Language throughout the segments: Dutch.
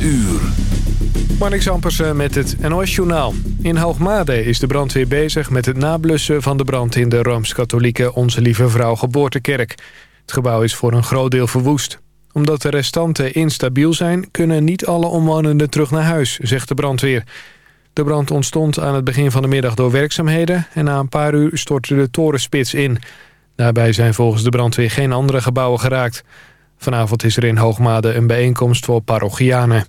uur. Marnix met het NOS-journaal. In Hoogmade is de brandweer bezig met het nablussen van de brand... in de Rooms-Katholieke Onze Lieve Vrouw Geboortekerk. Het gebouw is voor een groot deel verwoest. Omdat de restanten instabiel zijn... kunnen niet alle omwonenden terug naar huis, zegt de brandweer. De brand ontstond aan het begin van de middag door werkzaamheden... en na een paar uur stortte de torenspits in. Daarbij zijn volgens de brandweer geen andere gebouwen geraakt. Vanavond is er in Hoogmade een bijeenkomst voor parochianen.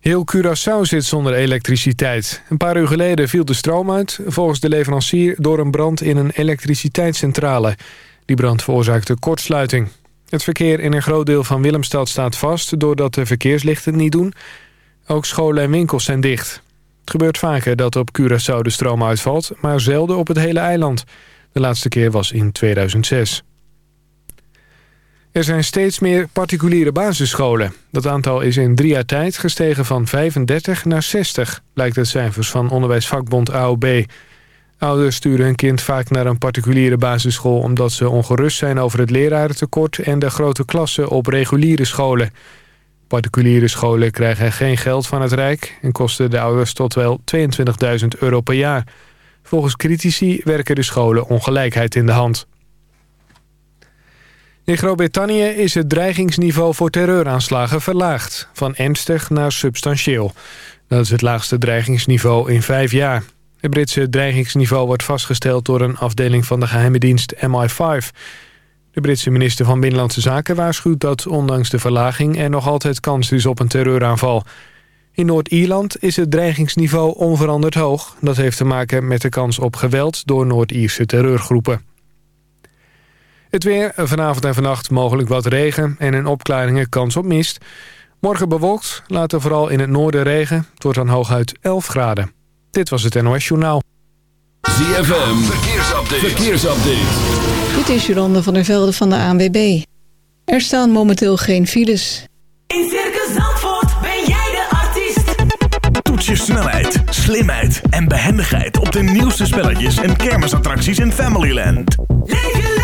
Heel Curaçao zit zonder elektriciteit. Een paar uur geleden viel de stroom uit, volgens de leverancier... door een brand in een elektriciteitscentrale. Die brand veroorzaakte kortsluiting. Het verkeer in een groot deel van Willemstad staat vast... doordat de verkeerslichten niet doen. Ook scholen en winkels zijn dicht. Het gebeurt vaker dat op Curaçao de stroom uitvalt... maar zelden op het hele eiland. De laatste keer was in 2006. Er zijn steeds meer particuliere basisscholen. Dat aantal is in drie jaar tijd gestegen van 35 naar 60... blijkt uit cijfers van onderwijsvakbond AOB. Ouders sturen hun kind vaak naar een particuliere basisschool... omdat ze ongerust zijn over het lerarentekort... en de grote klassen op reguliere scholen. Particuliere scholen krijgen geen geld van het Rijk... en kosten de ouders tot wel 22.000 euro per jaar. Volgens critici werken de scholen ongelijkheid in de hand. In Groot-Brittannië is het dreigingsniveau voor terreuraanslagen verlaagd. Van ernstig naar substantieel. Dat is het laagste dreigingsniveau in vijf jaar. Het Britse dreigingsniveau wordt vastgesteld door een afdeling van de geheime dienst MI5. De Britse minister van Binnenlandse Zaken waarschuwt dat ondanks de verlaging er nog altijd kans is op een terreuraanval. In Noord-Ierland is het dreigingsniveau onveranderd hoog. Dat heeft te maken met de kans op geweld door Noord-Ierse terreurgroepen. Het weer, vanavond en vannacht mogelijk wat regen en in opklaringen kans op mist. Morgen bewolkt, later vooral in het noorden regen. Het wordt dan hooguit 11 graden. Dit was het NOS Journaal. ZFM, verkeersupdate. verkeersupdate. Dit is Jolande van der Velde van de ANWB. Er staan momenteel geen files. In Circus Zandvoort ben jij de artiest. Toets je snelheid, slimheid en behendigheid op de nieuwste spelletjes en kermisattracties in Familyland. Leef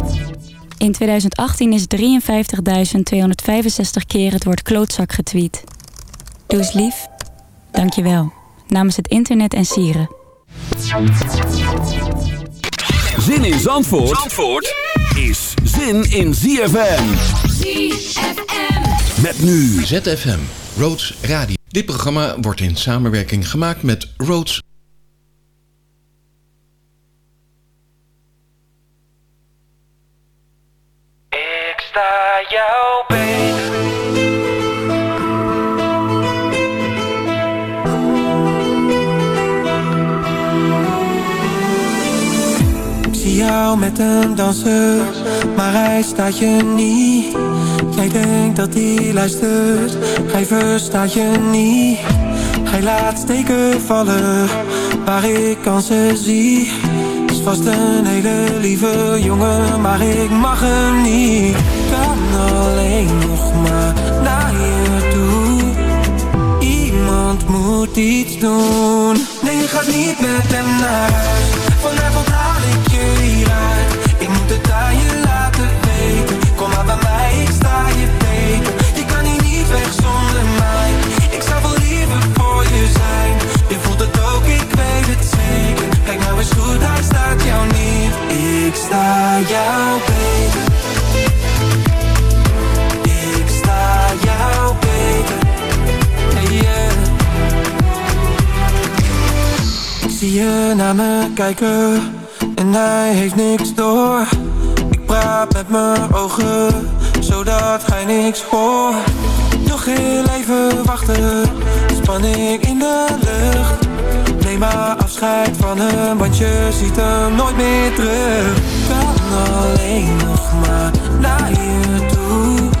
In 2018 is 53.265 keer het woord klootzak getweet. Doe eens lief. Dank je wel. Namens het internet en sieren. Zin in Zandvoort, Zandvoort is zin in ZFM. ZFM. Met nu ZFM, Roads Radio. Dit programma wordt in samenwerking gemaakt met Roads met een danser, maar hij staat je niet. Jij denkt dat hij luistert, hij verstaat je niet. Hij laat steken vallen, waar ik kansen zie. Is vast een hele lieve jongen, maar ik mag hem niet alleen nog maar naar je toe. Iemand moet iets doen. Nee, je gaat niet met hem naar huis. Vanavond haal ik je hieruit. Ik moet het aan je laten weten. Kom maar bij mij, ik sta je beter. Je kan hier niet weg zonder mij. Ik zou wel liever voor je zijn. Je voelt het ook, ik weet het zeker. Kijk nou eens goed, daar staat jou niet Ik sta jou tegen. Naar me kijken en hij heeft niks door. Ik praat met mijn ogen, zodat hij niks hoort. Nog heel even wachten, spanning in de lucht. Neem maar afscheid van hem, want je ziet hem nooit meer terug. Kan alleen nog maar naar je toe.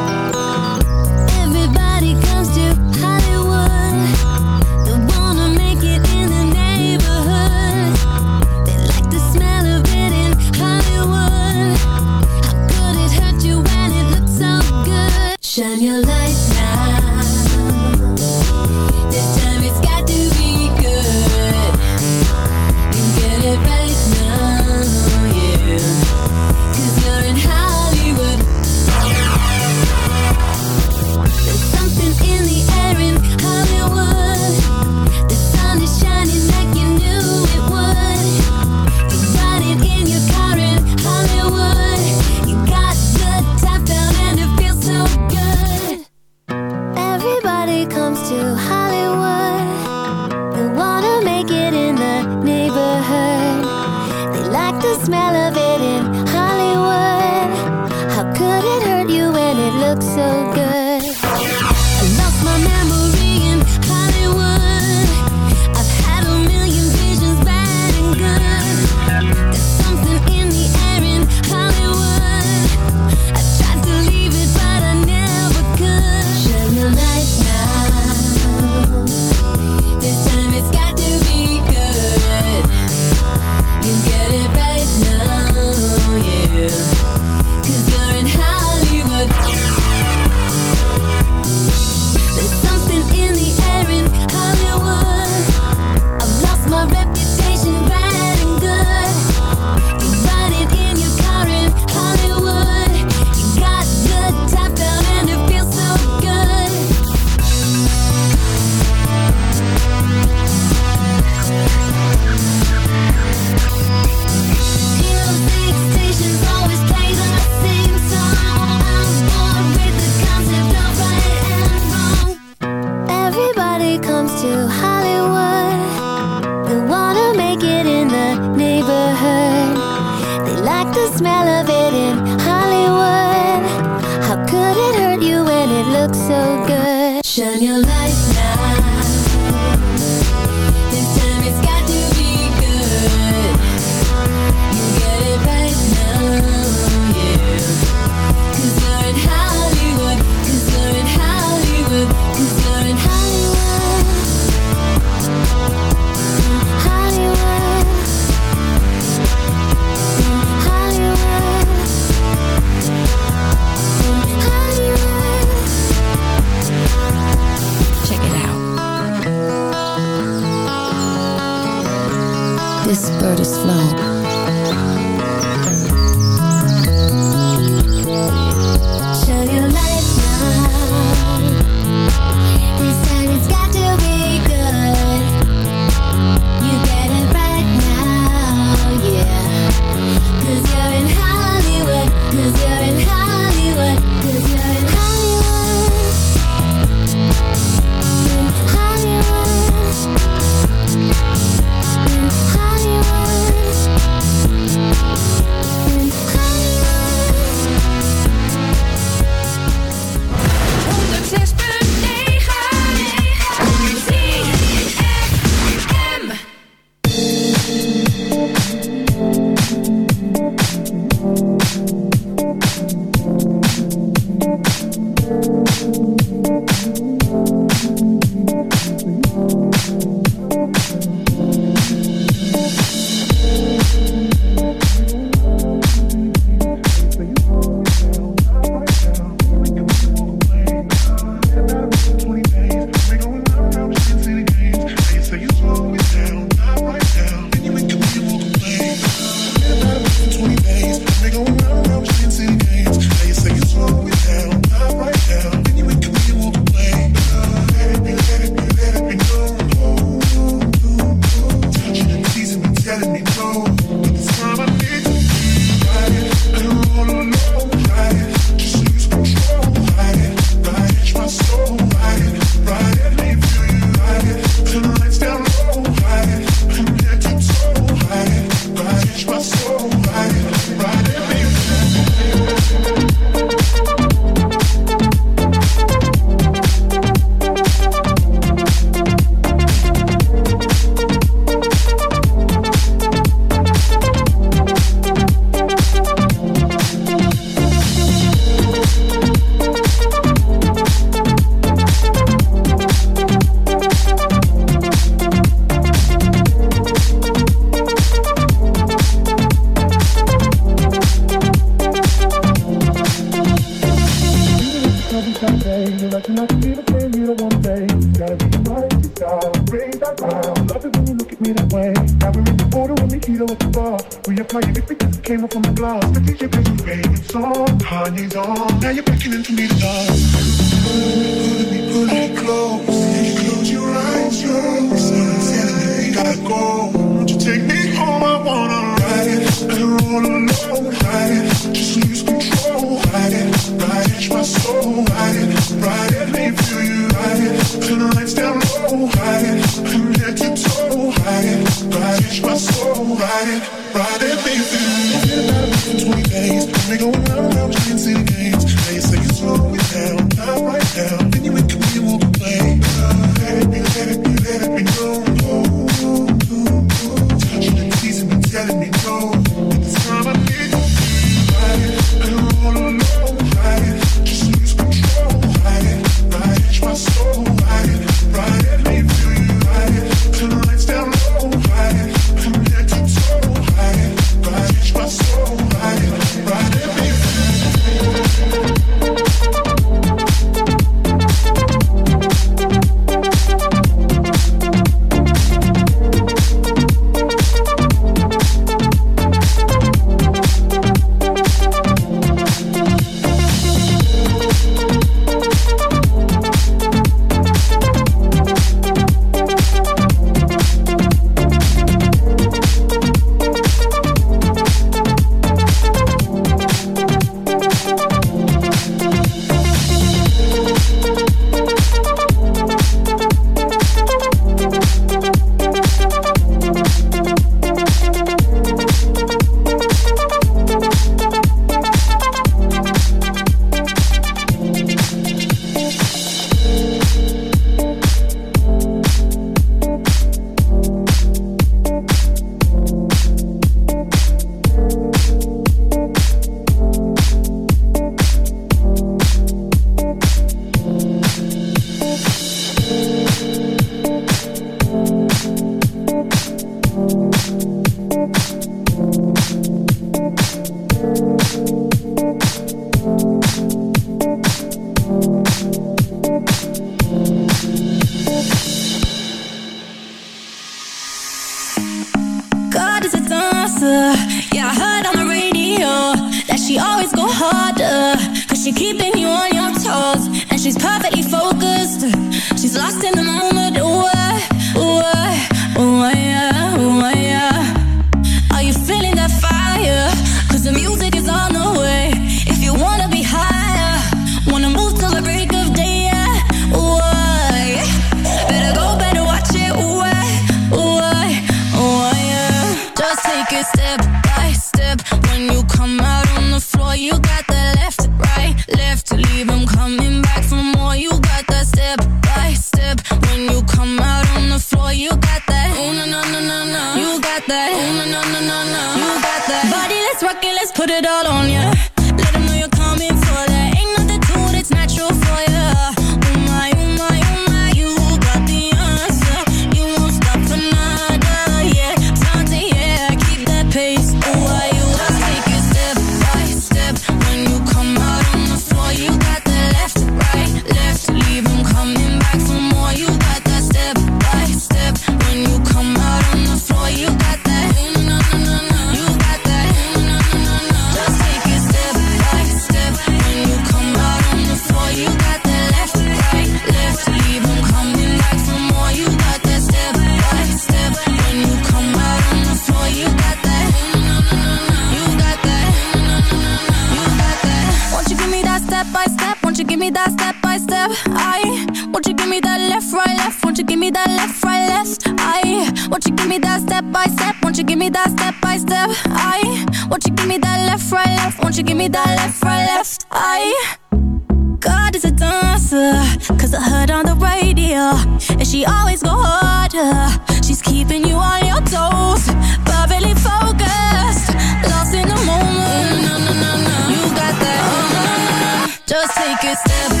could step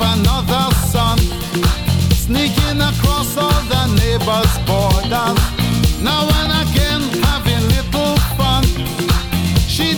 of another sun Sneaking across all the neighbors' borders. Now and again having little fun. She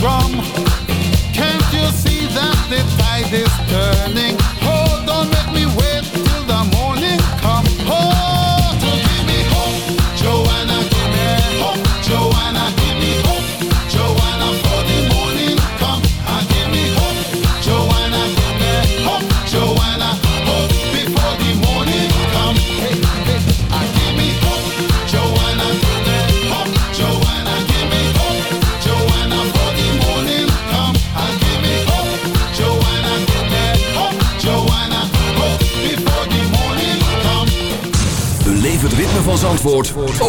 drum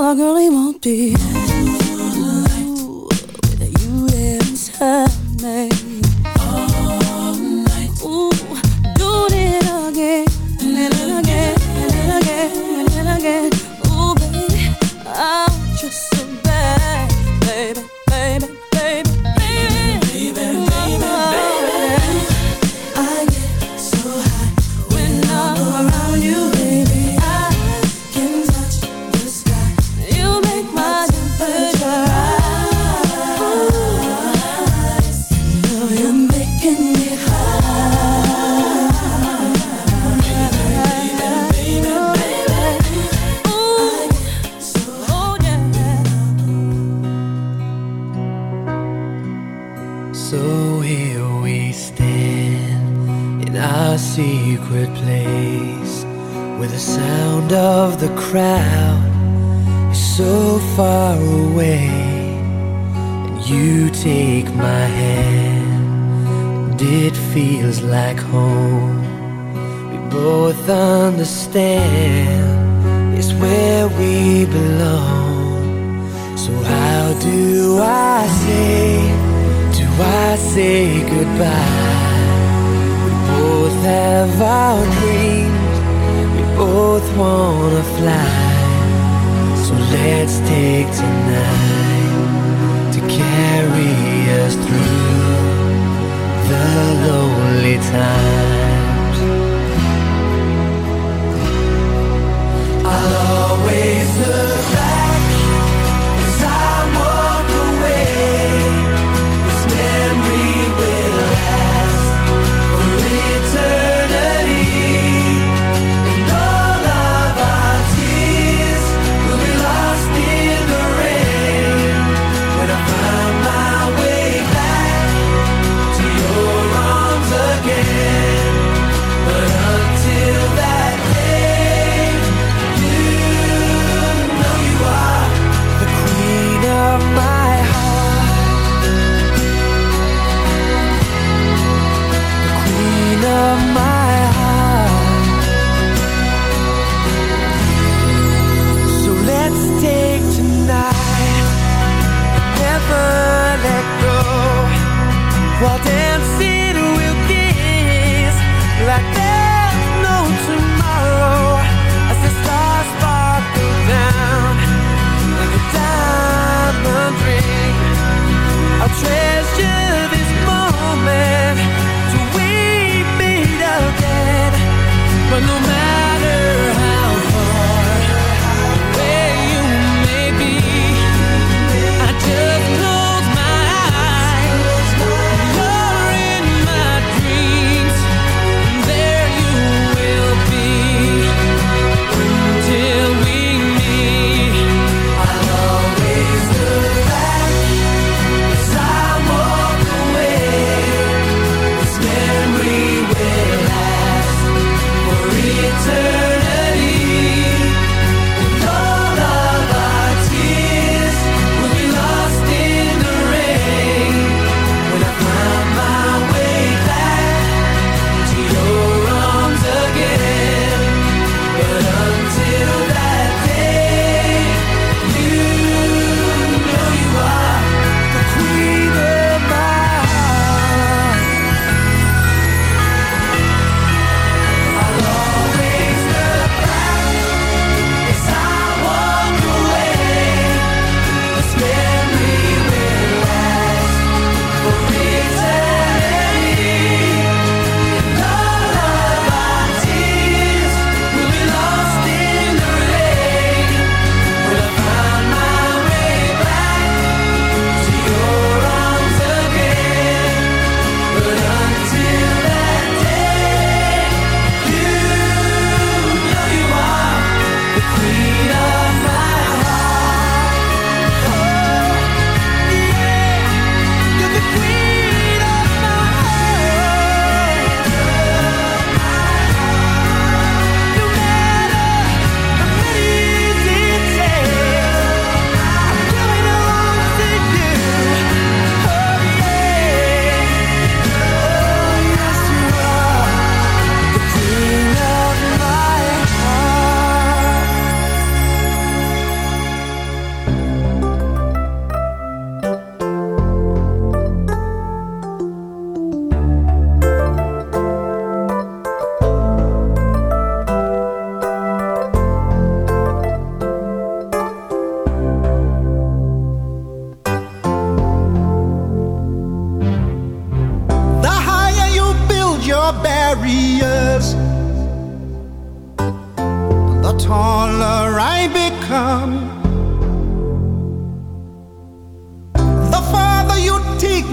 all I really want be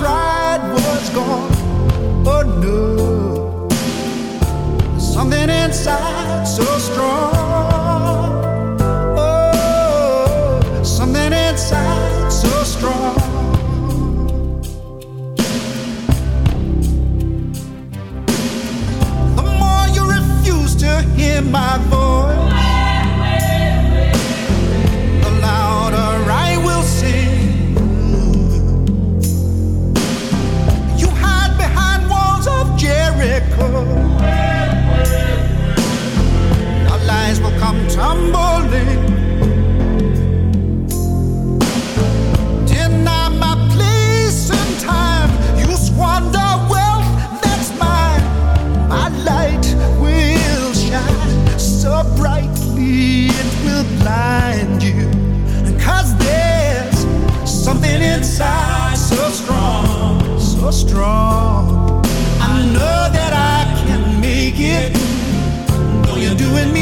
pride was gone. Oh no, something inside so strong. Oh, something inside so strong. The more you refuse to hear my voice.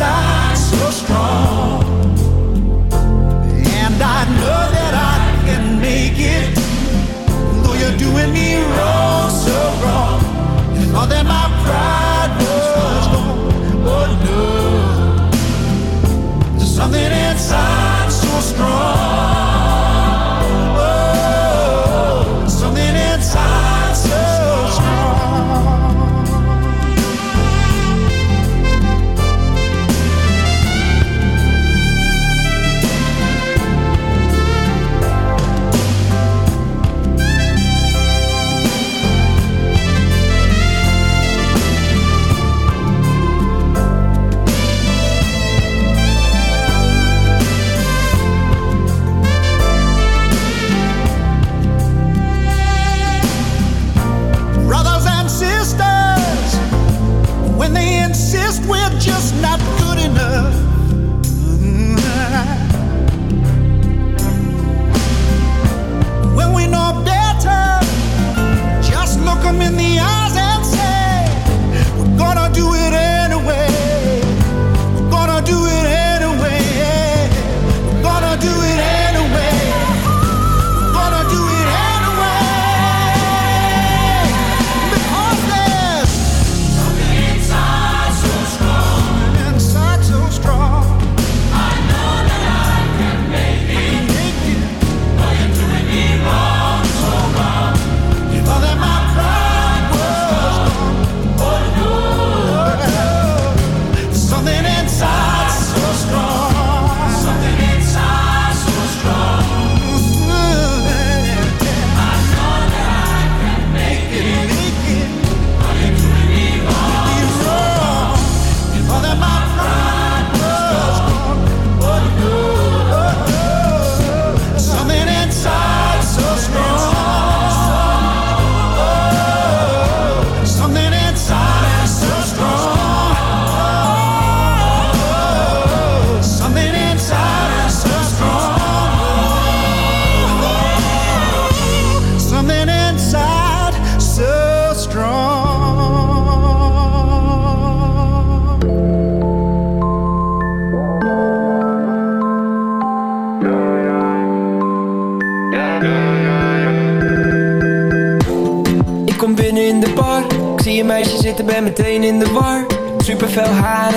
inside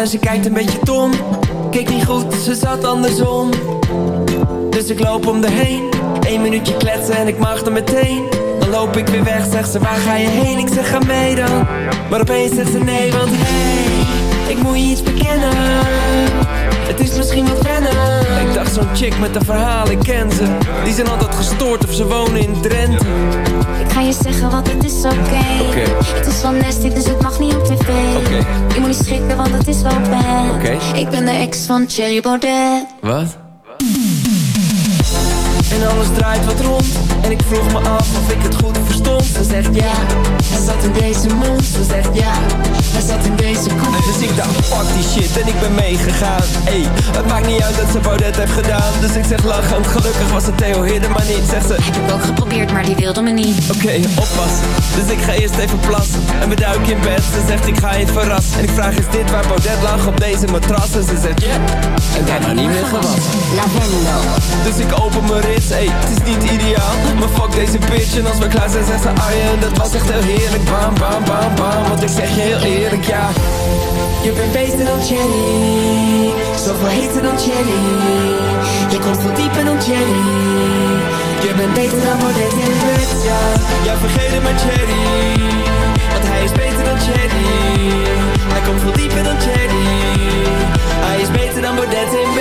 ze kijkt een beetje met een verhaal, ik ken ze Die zijn altijd gestoord of ze wonen in Drenthe Ik ga je zeggen, want het is oké. Het is wel nasty, dus het mag niet op tv. Oké. Je moet niet schrikken, want het is wel bad. Ik ben de ex van Cherry Baudet. Wat? En alles draait wat rond En ik vroeg me af of ik het goed verstond Ze zegt ja, hij zat in deze mond Ze zegt ja, hij zat in deze koek Dus ik dacht fuck die shit en ik ben meegegaan Ey, het maakt niet uit dat ze Baudet heeft gedaan Dus ik zeg lachend, gelukkig was het Theo Hidden maar niet Zegt ze, Heb ik ook geprobeerd, maar die wilde me niet. Oké, oppassen. Dus ik ga eerst even plassen. En we duiken in bed. Ze zegt ik ga je verrassen. En ik vraag is dit waar Baudet lag op deze matras? En ze zegt ja. En daarna niet meer gewassen. Lavendel. Dus ik open mijn rits. Ey, het is niet ideaal. Maar fuck deze bitch. En als we klaar zijn ze Arjen. Dat was echt heel heerlijk. Bam, bam, bam, bam. Want ik zeg je heel eerlijk, ja. Je bent beter dan Jenny. Zoveel heter dan Jenny. Je komt veel dieper dan Jenny. Je bent beter dan Baudet in bed, ja. Ja, vergeet het maar Jerry. Want hij is beter dan Jerry. Hij komt veel dieper dan Jerry. Hij is beter dan Baudet in bed.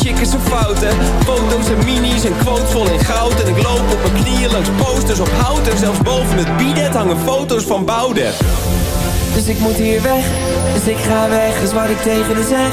chick is zo fout hè Foto's en minis en quotes vol in goud. En ik loop op mijn knieën langs posters op hout. En zelfs boven het bidet hangen foto's van Baudet dus ik moet hier weg, dus ik ga weg, is wat ik tegen haar zeg.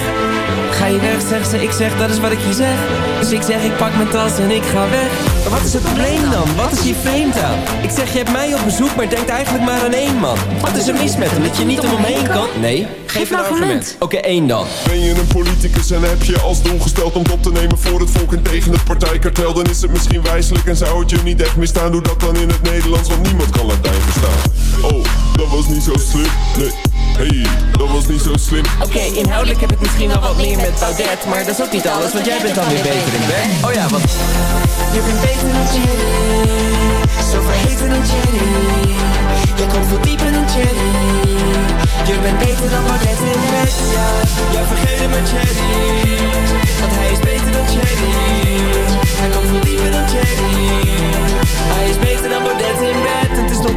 Ga je weg, zegt ze, ik zeg, dat is wat ik je zeg. Dus ik zeg, ik pak mijn tas en ik ga weg. Maar wat is het probleem dan? Wat is hier vreemd aan? Ik zeg, je hebt mij op bezoek, maar denkt eigenlijk maar aan één man. Wat is er mis met hem, dat je niet om hem heen kan? Nee, geef een argument. Oké, één dan. Ben je een politicus en heb je als doel gesteld om op te nemen voor het volk en tegen het partijkartel Dan is het misschien wijselijk en zou het je niet echt misstaan. Doe dat dan in het Nederlands, want niemand kan Latijn verstaan. Oh, dat was niet zo slim, nee Hey, dat was niet zo slim. Oké, inhoudelijk heb ik misschien al wat meer met Baudet Maar dat is ook niet alles, want jij bent dan weer beter in bed. Oh ja, want Je bent beter dan Jenny Zo verheven dan Jenny Je komt veel dieper dan Jenny Je bent beter dan Baudet in bed, ja. Ja, vergeet het maar Jenny Want hij is beter dan Jenny Hij komt veel dieper dan Jenny Hij is beter dan Baudet in bed Het is nog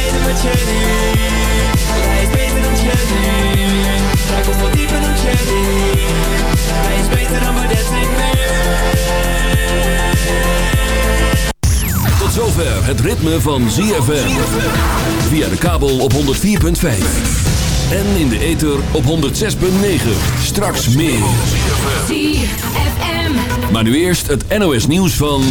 met Hij is beter dan Cherry Hij komt veel dieper dan Cherry Hij is beter dan Baudet bed Tot zover het ritme van ZFM. Via de kabel op 104.5. En in de ether op 106.9. Straks meer. ZFM. Maar nu eerst het NOS nieuws van...